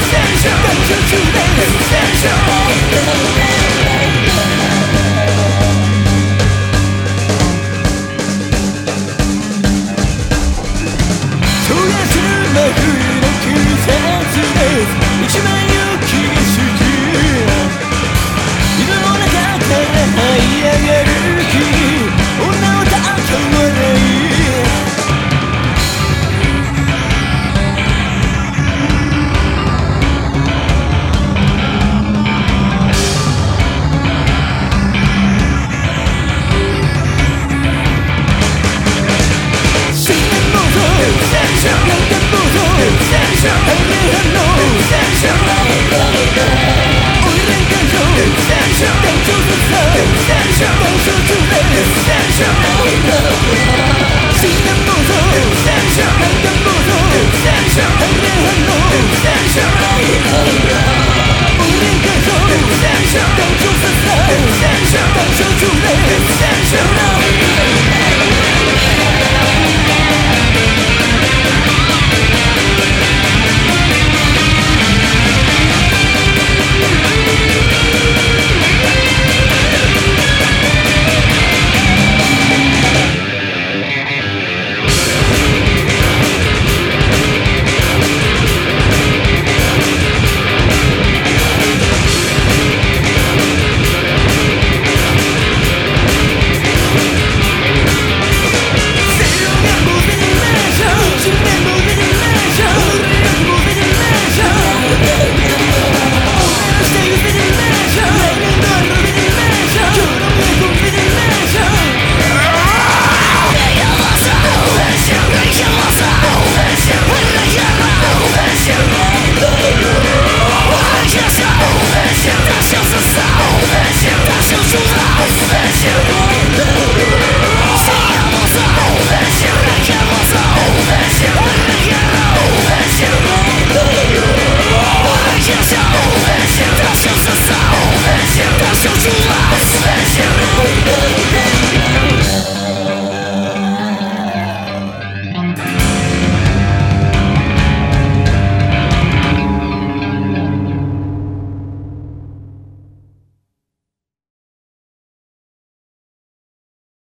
Sensual, sensual, sensual. 우린 계속